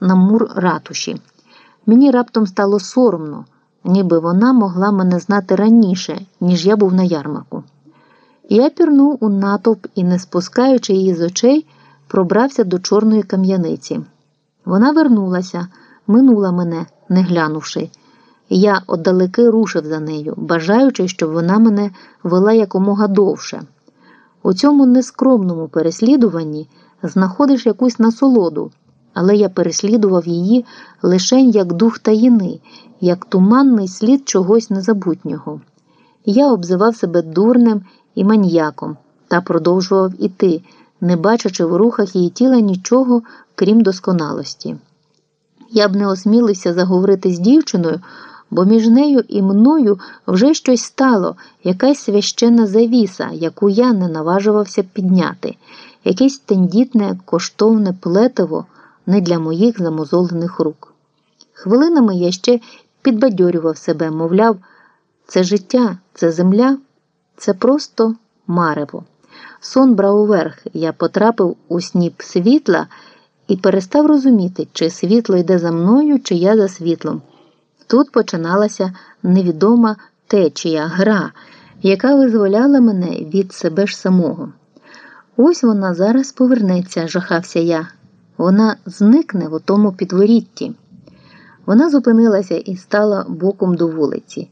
на мур ратуші. Мені раптом стало соромно, ніби вона могла мене знати раніше, ніж я був на ярмарку. Я пірнув у натовп і, не спускаючи її з очей, пробрався до чорної кам'яниці. Вона вернулася, минула мене, не глянувши. Я отдалеки рушив за нею, бажаючи, щоб вона мене вела якомога довше. У цьому нескромному переслідуванні знаходиш якусь насолоду, але я переслідував її лише як дух таїни, як туманний слід чогось незабутнього. Я обзивав себе дурним і маньяком та продовжував іти, не бачачи в рухах її тіла нічого, крім досконалості. Я б не осмілився заговорити з дівчиною, бо між нею і мною вже щось стало, якась священна завіса, яку я не наважувався підняти, якесь тендітне, коштовне плетиво не для моїх замозолених рук. Хвилинами я ще підбадьорював себе, мовляв, це життя, це земля, це просто марево. Сон брав уверх, я потрапив у сніп світла і перестав розуміти, чи світло йде за мною, чи я за світлом. Тут починалася невідома течія, гра, яка визволяла мене від себе ж самого. Ось вона зараз повернеться, жахався я. Вона зникне в тому підворітті. Вона зупинилася і стала боком до вулиці.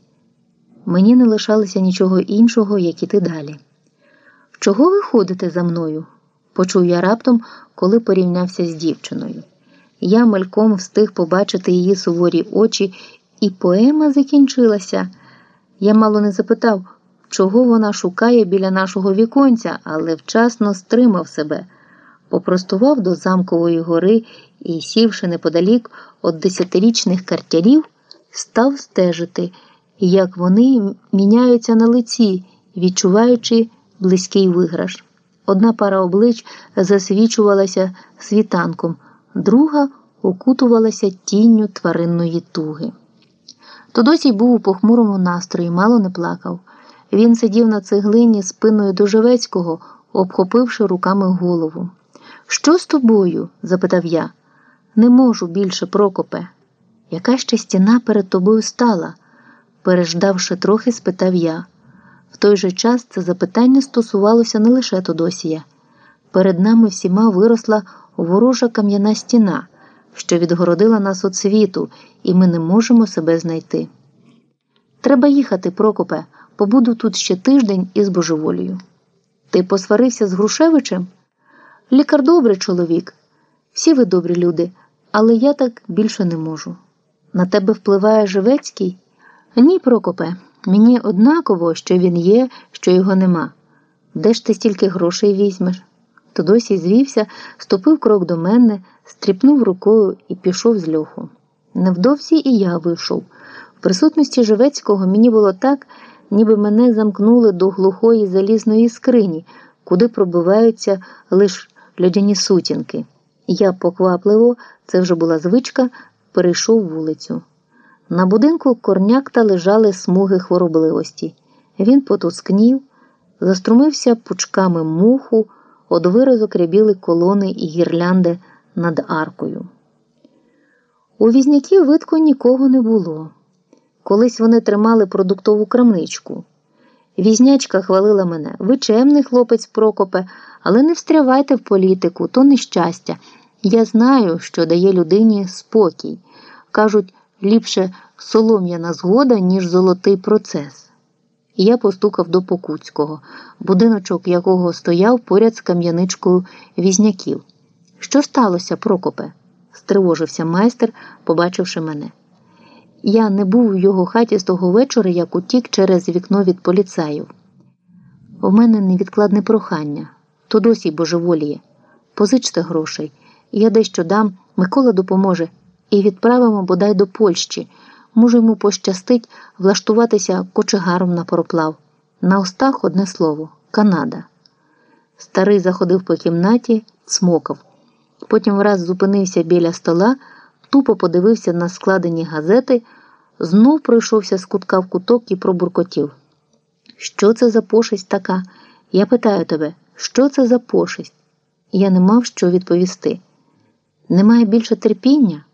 Мені не лишалося нічого іншого, як іти далі. Чого ви ходите за мною? почув я раптом, коли порівнявся з дівчиною. Я мальком встиг побачити її суворі очі, і поема закінчилася. Я мало не запитав, чого вона шукає біля нашого віконця, але вчасно стримав себе, попростував до замкової гори і, сівши неподалік від десятирічних картярів, став стежити, як вони міняються на лиці, відчуваючи близький виграш. Одна пара облич засвічувалася світанком, друга окутувалася тінню тваринної туги. Тодосій був у похмурому настрої, мало не плакав. Він сидів на цеглині спиною до Живецького, обхопивши руками голову. Що з тобою? запитав я. Не можу більше, Прокопе. Яка ще стіна перед тобою стала? Переждавши трохи, спитав я. В той же час це запитання стосувалося не лише Тодосія. Перед нами всіма виросла ворожа кам'яна стіна, що відгородила нас від світу, і ми не можемо себе знайти. Треба їхати, Прокопе, побуду тут ще тиждень із божеволію. Ти посварився з Грушевичем? Лікар добрий чоловік. Всі ви добрі люди, але я так більше не можу. На тебе впливає Живецький? Ні, Прокопе. Мені однаково, що він є, що його нема. Де ж ти стільки грошей візьмеш? Тодосій звівся, ступив крок до мене, стріпнув рукою і пішов з льоху. Невдовзі і я вийшов. В присутності Живецького мені було так, ніби мене замкнули до глухої залізної скрині, куди пробиваються лише льодяні сутінки. Я поквапливо, це вже була звичка, перейшов вулицю. На будинку корнякта лежали смуги хворобливості. Він потускнів, заструмився пучками муху, од виразок рябіли колони і гірлянди над аркою. У візняків видко нікого не було. Колись вони тримали продуктову крамничку. Візнячка хвалила мене ви чемний хлопець Прокопе, але не встрявайте в політику, то нещастя. Я знаю, що дає людині спокій. Кажуть, ліпше солом'яна згода, ніж золотий процес. Я постукав до Покуцького, будиночок якого стояв поряд з кам'яничкою візняків. Що сталося, Прокопе? стривожився майстер, побачивши мене. Я не був у його хаті з того вечора, як утік через вікно від поліцаїв. У мене невідкладне прохання, то досі божеволіє. Позичте грошей, я дещо дам, Микола допоможе, і відправимо бодай до Польщі. Може, йому пощастить влаштуватися кочегаром на пароплав. На устах одне слово Канада. Старий заходив по кімнаті, цмокав. Потім враз зупинився біля стола, тупо подивився на складені газети, знов пройшовся з кутка в куток і пробуркотів. Що це за пошесть така? Я питаю тебе, що це за пошесть? Я не мав що відповісти. Немає більше терпіння?